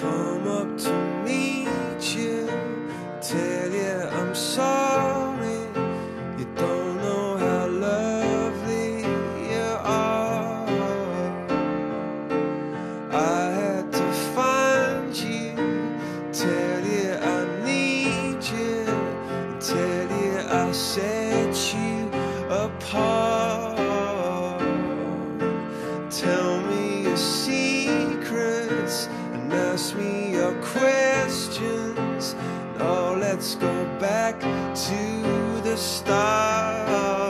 come up to meet you, tell you I'm sorry. You don't know how lovely you are. I had to find you, tell you I need you, tell you I set you apart. questions. No, let's go back to the start.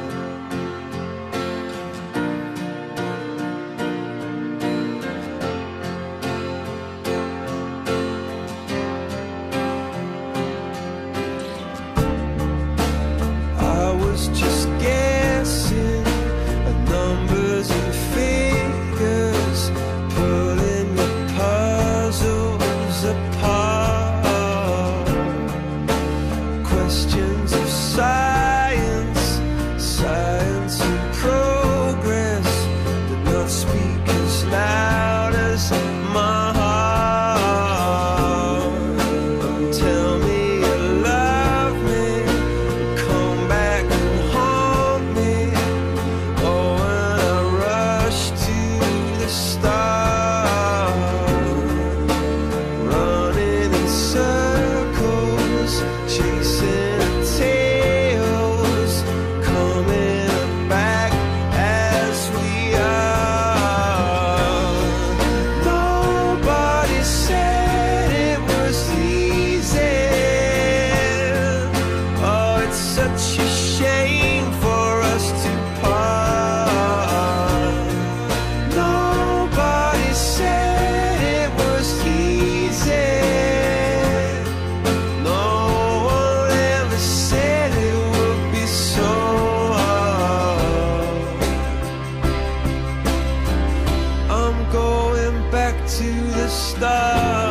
Stop.